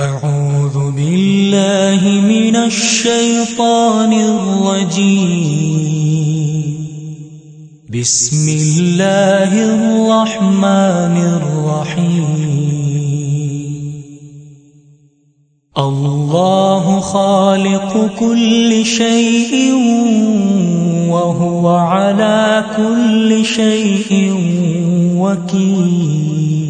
أعوذ بالله من الشيطان الرجيم. بسم الله الرحمن الرحيم. الله خالق كل شيء وهو على كل شيء وكيل.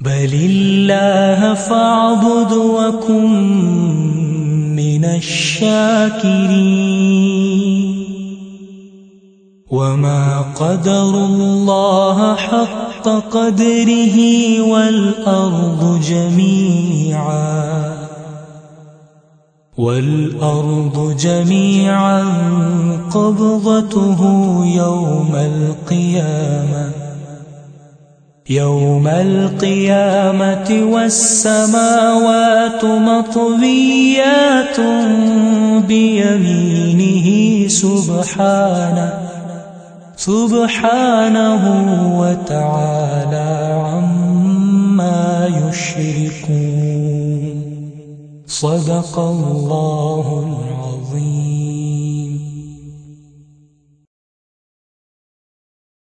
بل الله فاعبد وکم من الشاكرين. وما قدر الله حق قدره والأرض جميعا. والأرض جميعا قبضته يوم القيامة. يوم القيامة والسماوات مطويات بيمينه سبحانه سبحانه وتعالى عما يشركون. صدق الله العظيم.